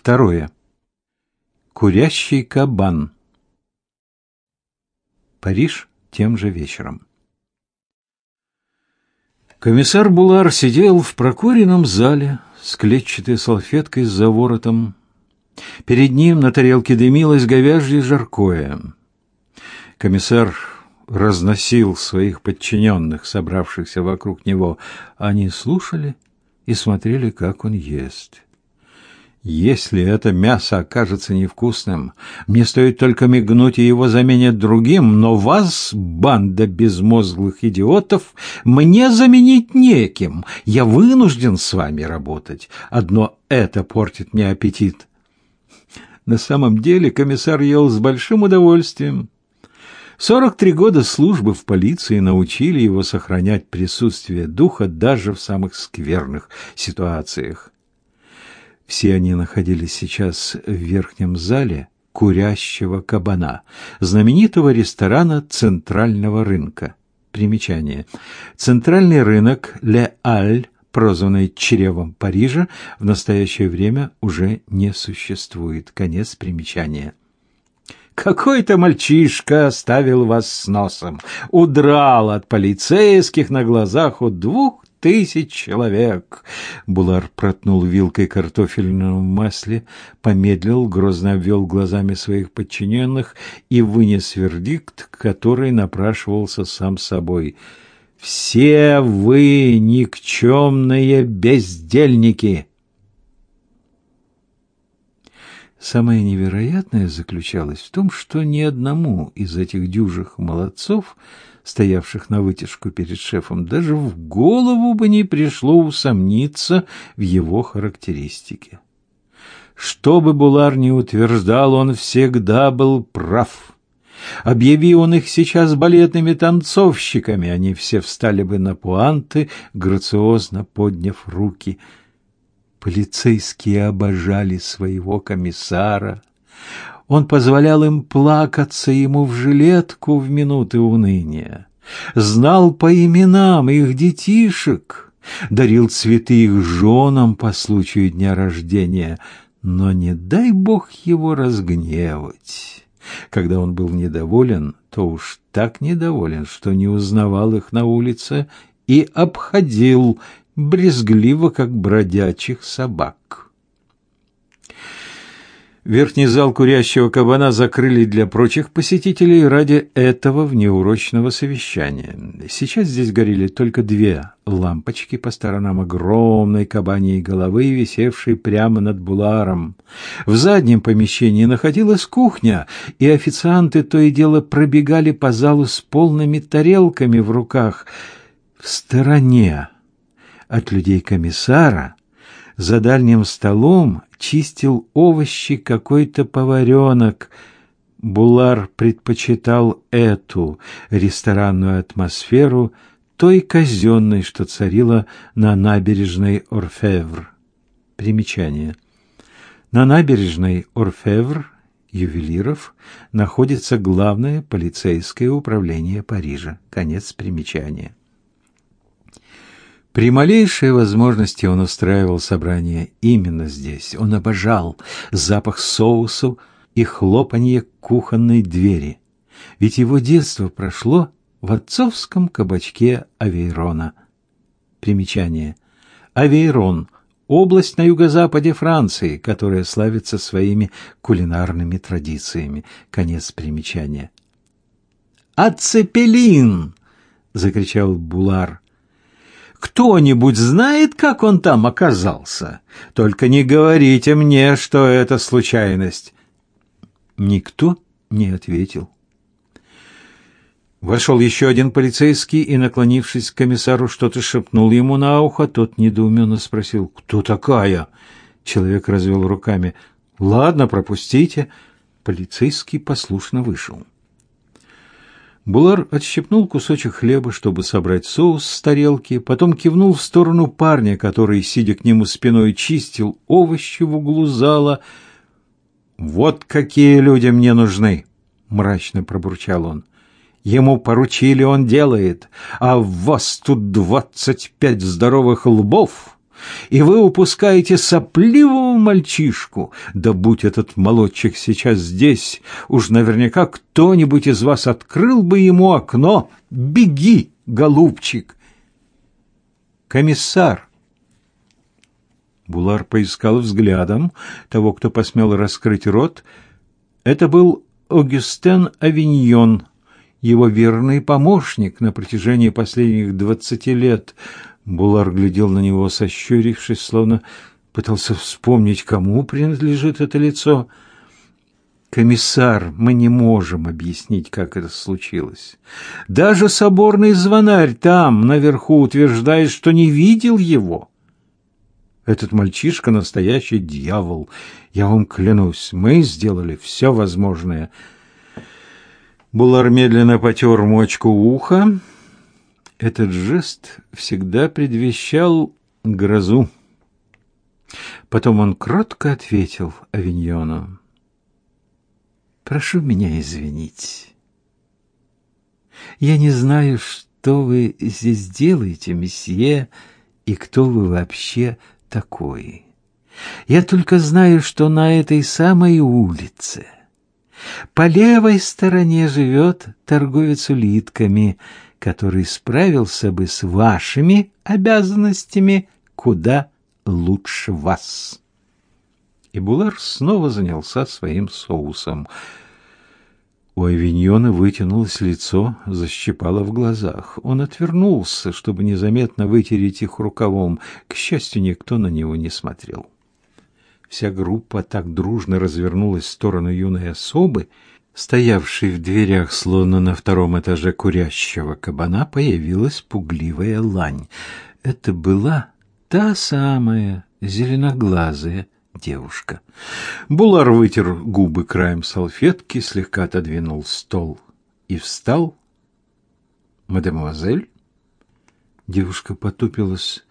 Второе. Курящий кабан. Париж тем же вечером. Комиссар Булар сидел в прокуренном зале с клетчатой салфеткой за воротом. Перед ним на тарелке дымилось говяжье жаркое. Комиссар разносил своих подчиненных, собравшихся вокруг него. Они слушали и смотрели, как он ест. Если это мясо окажется невкусным, мне стоит только мигнуть, и его заменят другим, но вас, банда безмозглых идиотов, мне заменить неким. Я вынужден с вами работать. Одно это портит мне аппетит. На самом деле комиссар ел с большим удовольствием. Сорок три года службы в полиции научили его сохранять присутствие духа даже в самых скверных ситуациях. Все они находились сейчас в верхнем зале курящего кабана, знаменитого ресторана Центрального рынка. Примечание. Центральный рынок Ле Аль, прозванный чревом Парижа, в настоящее время уже не существует. Конец примечания. Какой-то мальчишка оставил вас с носом, удрал от полицейских на глазах у двух тысяч человек. Булар протнул вилкой картофельном масле, помедлил, грозно обвел глазами своих подчиненных и вынес вердикт, который напрашивался сам собой. «Все вы никчемные бездельники!» Самое невероятное заключалось в том, что ни одному из этих дюжих молодцов – стоявших на вытяжку перед шефом, даже в голову бы не пришло усомниться в его характеристике. Что бы Булар ни утверждал, он всегда был прав. Объяви он их сейчас балетными танцовщиками, они все встали бы на пуанты, грациозно подняв руки. Полицейские обожали своего комиссара. Он позволял им плакаться ему в жилетку в минуты уныния, знал по именам их детишек, дарил цветы их женам по случаю дня рождения, но не дай бог его разгневать. Когда он был недоволен, то уж так недоволен, что не узнавал их на улице и обходил брезгливо, как бродячих собак. Верхний зал курящего кабана закрыли для прочих посетителей ради этого внеурочного совещания. Сейчас здесь горели только две лампочки по сторонам огромной кабаньей головы, висевшей прямо над буларом. В заднем помещении находилась кухня, и официанты то и дело пробегали по залу с полными тарелками в руках. В стороне от людей комиссара за дальним столом чистил овощи какой-то поваренок. Булар предпочитал эту ресторанную атмосферу той казенной, что царила на набережной Орфевр. Примечание. На набережной Орфевр ювелиров находится главное полицейское управление Парижа. Конец примечания. При малейшей возможности он устраивал собрание именно здесь. Он обожал запах соусов и хлопанье кухонной двери. Ведь его детство прошло в отцовском кабачке Авейрона. Примечание. Авейрон – область на юго-западе Франции, которая славится своими кулинарными традициями. Конец примечания. «Ацепелин!» – закричал Булар. Кто-нибудь знает, как он там оказался? Только не говорите мне, что это случайность. Никто не ответил. Вошел еще один полицейский и, наклонившись к комиссару, что-то шепнул ему на ухо. Тот недоуменно спросил, «Кто такая?» Человек развел руками. «Ладно, пропустите». Полицейский послушно вышел. Булар отщипнул кусочек хлеба, чтобы собрать соус с тарелки, потом кивнул в сторону парня, который, сидя к нему спиной, чистил овощи в углу зала. «Вот какие люди мне нужны!» — мрачно пробурчал он. «Ему поручили, он делает, а в вас тут двадцать пять здоровых лбов, И вы упускаете сопливого мальчишку. Да будь этот молодчик сейчас здесь, уж наверняка кто-нибудь из вас открыл бы ему окно. Беги, голубчик. Комиссар. Булар поискал взглядом того, кто посмел раскрыть рот. Это был Огюстен Авиньон, его верный помощник на протяжении последних двадцати лет — Булар глядел на него, сощурившись, словно пытался вспомнить, кому принадлежит это лицо. «Комиссар, мы не можем объяснить, как это случилось. Даже соборный звонарь там, наверху, утверждает, что не видел его. Этот мальчишка — настоящий дьявол. Я вам клянусь, мы сделали все возможное». Булар медленно потер мочку уха, этот жест всегда предвещал грозу. Потом он кротко ответил Авиньону. «Прошу меня извинить. Я не знаю, что вы здесь делаете, месье, и кто вы вообще такой. Я только знаю, что на этой самой улице по левой стороне живет торговец улитками — который справился бы с вашими обязанностями куда лучше вас. И Булар снова занялся своим соусом. У Авиньона вытянулось лицо, защипало в глазах. Он отвернулся, чтобы незаметно вытереть их рукавом. К счастью, никто на него не смотрел. Вся группа так дружно развернулась в сторону юной особы, стоявшей в дверях, словно на втором этаже курящего кабана, появилась пугливая лань. Это была та самая зеленоглазая девушка. Булар вытер губы краем салфетки, слегка отодвинул стол и встал. «Мадемуазель?» Девушка потупилась,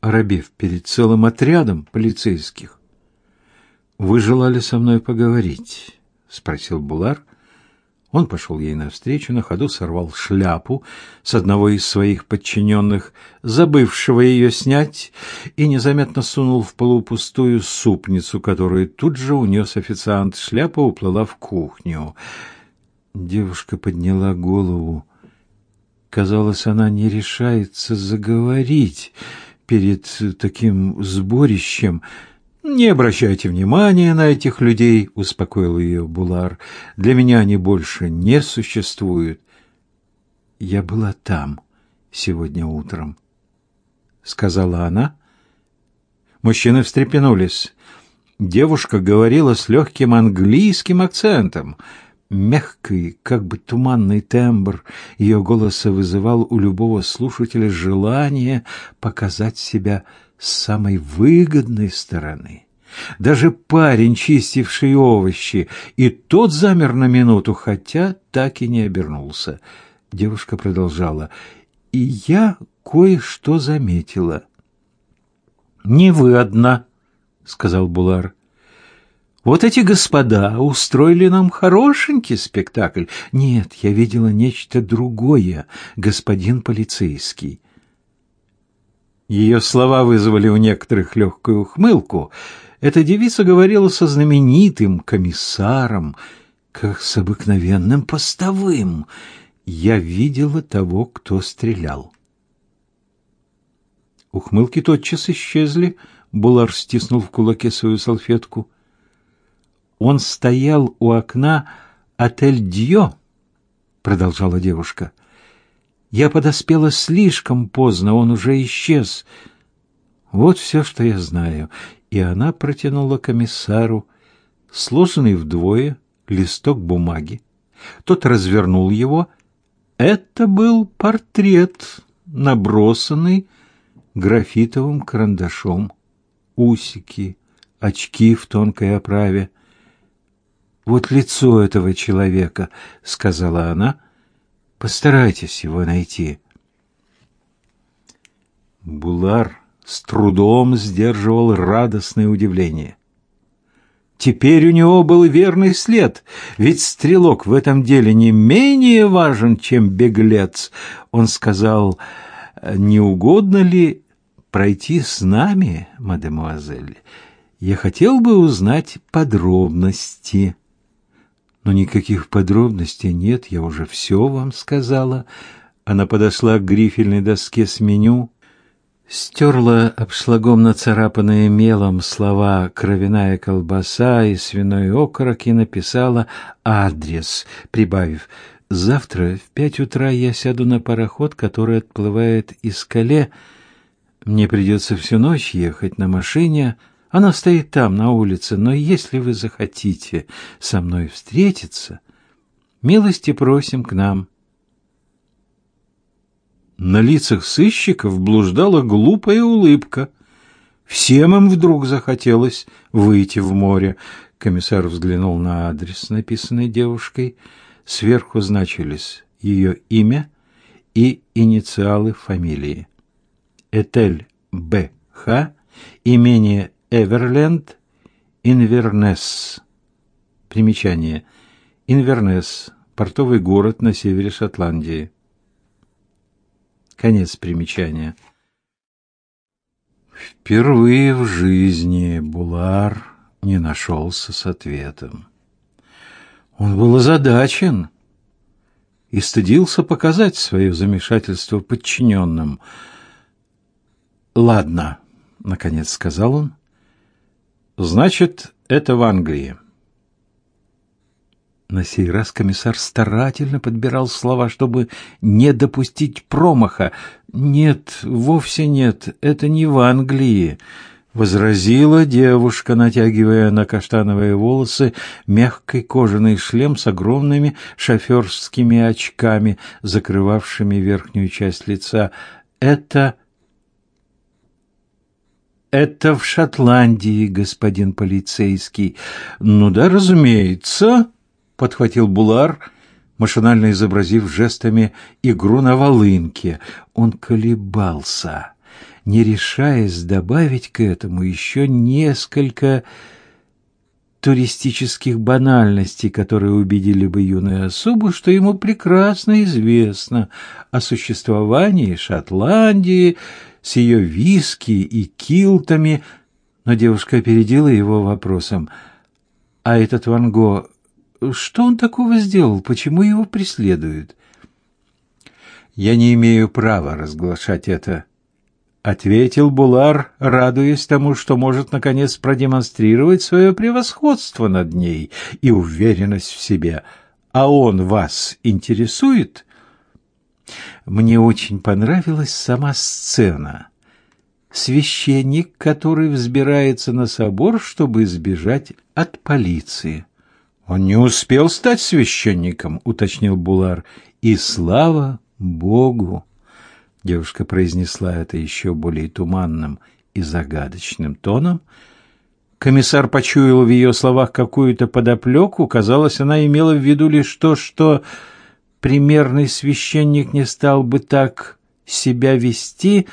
оробев перед целым отрядом полицейских. «Вы желали со мной поговорить?» — спросил Булар. Он пошел ей навстречу, на ходу сорвал шляпу с одного из своих подчиненных, забывшего ее снять, и незаметно сунул в полупустую супницу, которую тут же унес официант. Шляпа уплыла в кухню. Девушка подняла голову. Казалось, она не решается заговорить перед таким сборищем — «Не обращайте внимания на этих людей», — успокоил ее Булар. «Для меня они больше не существуют». «Я была там сегодня утром», — сказала она. Мужчины встрепенулись. Девушка говорила с легким английским акцентом. Мягкий, как бы туманный тембр ее голоса вызывал у любого слушателя желание показать себя с самой выгодной стороны. Даже парень, чистивший овощи, и тот замер на минуту, хотя так и не обернулся. Девушка продолжала. «И я кое-что заметила». «Не вы одна», — сказал Булар. «Вот эти господа устроили нам хорошенький спектакль. Нет, я видела нечто другое, господин полицейский. Ее слова вызвали у некоторых легкую ухмылку. Эта девица говорила со знаменитым комиссаром, как с обыкновенным постовым. Я видела того, кто стрелял. Ухмылки тотчас исчезли. Булар стиснул в кулаке свою салфетку. Он стоял у окна отель Дьо, продолжала девушка. Я подоспела слишком поздно, он уже исчез. Вот все, что я знаю. И она протянула комиссару сложенный вдвое листок бумаги. Тот развернул его. Это был портрет, набросанный графитовым карандашом. Усики, очки в тонкой оправе. «Вот лицо этого человека», — сказала она, — Постарайтесь его найти. Булар с трудом сдерживал радостное удивление. Теперь у него был верный след, ведь стрелок в этом деле не менее важен, чем беглец. Он сказал, не угодно ли пройти с нами, мадемуазель? Я хотел бы узнать подробности. Но никаких подробностей нет, я уже все вам сказала. Она подошла к грифельной доске с меню, стерла обшлагом нацарапанные мелом слова «кровяная колбаса» и «свиной окорок» и написала адрес, прибавив «Завтра в пять утра я сяду на пароход, который отплывает из Кале. Мне придется всю ночь ехать на машине. Она стоит там, на улице, но если вы захотите со мной встретиться, милости просим к нам». На лицах сыщиков блуждала глупая улыбка. Всем им вдруг захотелось выйти в море. Комиссар взглянул на адрес, написанный девушкой. Сверху значились ее имя и инициалы фамилии. Этель Б. Х. Имение Эверленд, Инвернес. Примечание. Инвернес. Портовый город на севере Шотландии. Конец примечания. Впервые в жизни Булар не нашелся с ответом. Он был озадачен и стыдился показать свое замешательство подчиненным. «Ладно», — наконец сказал он, — «значит, это в Англии». На сей раз комиссар старательно подбирал слова, чтобы не допустить промаха. «Нет, вовсе нет, это не в Англии», — возразила девушка, натягивая на каштановые волосы мягкий кожаный шлем с огромными шоферскими очками, закрывавшими верхнюю часть лица. «Это...» «Это в Шотландии, господин полицейский». «Ну да, разумеется», подхватил Булар, машинально изобразив жестами игру на волынке. Он колебался, не решаясь добавить к этому еще несколько туристических банальностей, которые убедили бы юную особу, что ему прекрасно известно о существовании Шотландии с ее виски и килтами, но девушка опередила его вопросом. «А этот Ван Го что он такого сделал? Почему его преследуют? Я не имею права разглашать это, ответил Булар, радуясь тому, что может наконец продемонстрировать свое превосходство над ней и уверенность в себе. А он вас интересует? Мне очень понравилась сама сцена. Священник, который взбирается на собор, чтобы избежать от полиции. Он не успел стать священником, уточнил Булар. И слава Богу. Девушка произнесла это еще более туманным и загадочным тоном. Комиссар почуял в ее словах какую-то подоплеку. Казалось, она имела в виду лишь то, что примерный священник не стал бы так себя вести,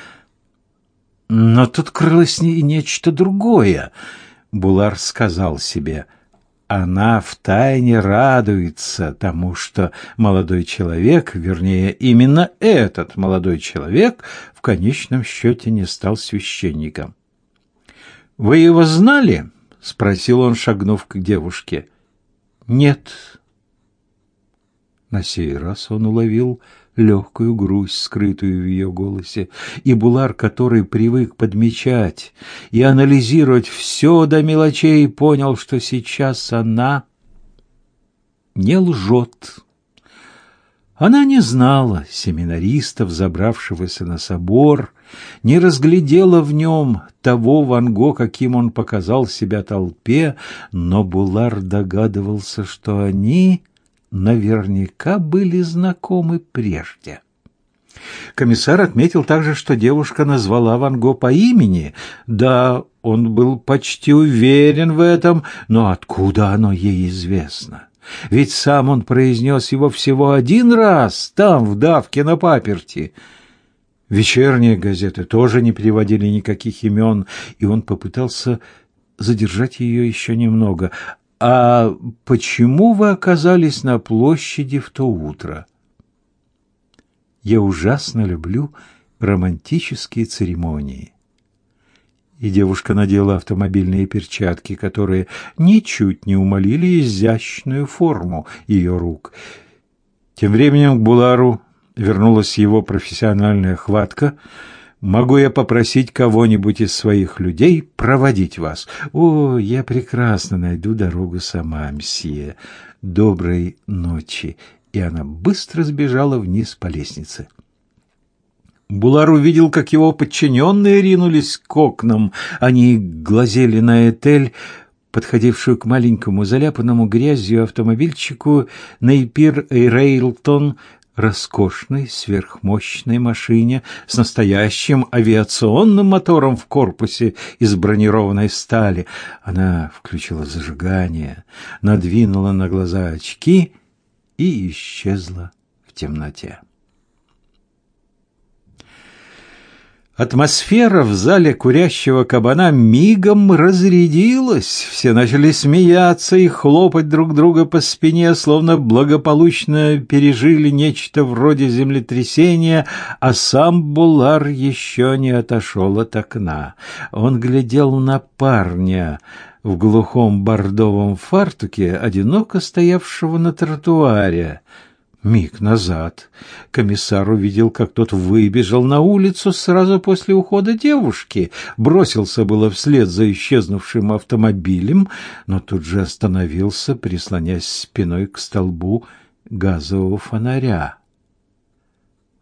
но тут крылось и нечто другое. Булар сказал себе: она втайне радуется тому, что молодой человек, вернее, именно этот молодой человек, в конечном счете не стал священником. «Вы его знали?» — спросил он, шагнув к девушке. «Нет». На сей раз он уловил легкую грусть, скрытую в ее голосе, и Булар, который привык подмечать и анализировать все до мелочей, понял, что сейчас она не лжет. Она не знала семинаристов, забравшегося на собор, не разглядела в нем того Ван Го, каким он показал себя толпе, но Булар догадывался, что они наверняка были знакомы прежде. Комиссар отметил также, что девушка назвала Ван Го по имени. Да, он был почти уверен в этом, но откуда оно ей известно? Ведь сам он произнес его всего один раз, там, в давке на паперти. Вечерние газеты тоже не приводили никаких имен, и он попытался задержать ее еще немного. «А почему вы оказались на площади в то утро?» «Я ужасно люблю романтические церемонии», и девушка надела автомобильные перчатки, которые ничуть не умолили изящную форму ее рук. Тем временем к Булару вернулась его профессиональная хватка. «Могу я попросить кого-нибудь из своих людей проводить вас?» «О, я прекрасно найду дорогу сама, мсье. Доброй ночи!» И она быстро сбежала вниз по лестнице. Булар увидел, как его подчиненные ринулись к окнам. Они глазели на Этель, подходившую к маленькому заляпанному грязью автомобильчику Нейпир Рейлтон, роскошной сверхмощной машине с настоящим авиационным мотором в корпусе из бронированной стали. Она включила зажигание, надвинула на глаза очки и исчезла в темноте. Атмосфера в зале курящего кабана мигом разрядилась. Все начали смеяться и хлопать друг друга по спине, словно благополучно пережили нечто вроде землетрясения, а сам Булар еще не отошел от окна. Он глядел на парня в глухом бордовом фартуке, одиноко стоявшего на тротуаре. Миг назад комиссар увидел, как тот выбежал на улицу сразу после ухода девушки, бросился было вслед за исчезнувшим автомобилем, но тут же остановился, прислонясь спиной к столбу газового фонаря.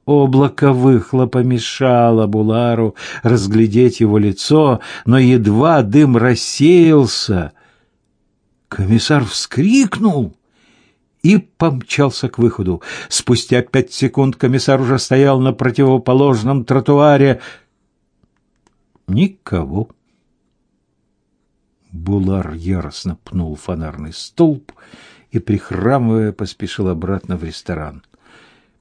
Облако выхлопа мешало Булару разглядеть его лицо, но едва дым рассеялся, комиссар вскрикнул — и помчался к выходу. Спустя пять секунд комиссар уже стоял на противоположном тротуаре. Никого. Булар яростно пнул фонарный столб и, прихрамывая, поспешил обратно в ресторан.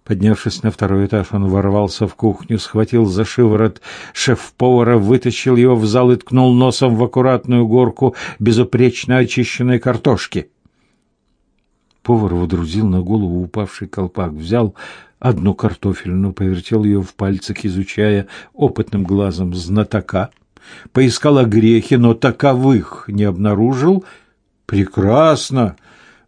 Поднявшись на второй этаж, он ворвался в кухню, схватил за шиворот шеф-повара, вытащил его в зал и ткнул носом в аккуратную горку безупречно очищенной картошки. Повар водрузил на голову упавший колпак, взял одну картофельную, повертел ее в пальцах, изучая опытным глазом знатока, поискал огрехи, но таковых не обнаружил. Прекрасно!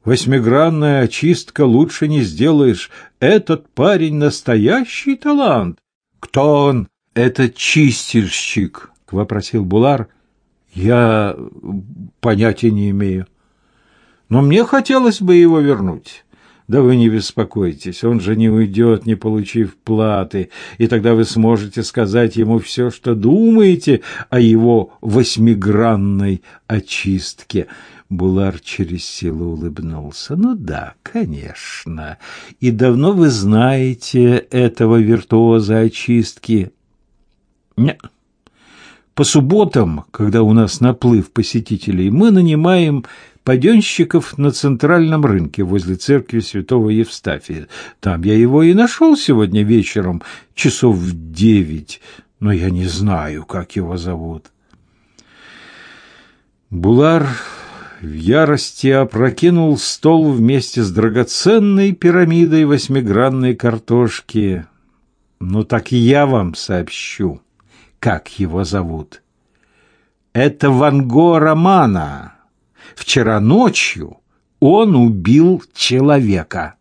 Восьмигранная очистка лучше не сделаешь. Этот парень настоящий талант. Кто он? Это чистильщик, вопросил Булар. Я понятия не имею но мне хотелось бы его вернуть. Да вы не беспокойтесь, он же не уйдет, не получив платы, и тогда вы сможете сказать ему все, что думаете о его восьмигранной очистке. Булар через силу улыбнулся. «Ну да, конечно. И давно вы знаете этого виртуоза очистки?» «Нет. По субботам, когда у нас наплыв посетителей, мы нанимаем паденщиков на центральном рынке возле церкви святого Евстафия. Там я его и нашел сегодня вечером, часов в девять, но я не знаю, как его зовут. Булар в ярости опрокинул стол вместе с драгоценной пирамидой восьмигранной картошки. Ну так и я вам сообщу, как его зовут. Это Ванго Романа. Вчера ночью он убил человека.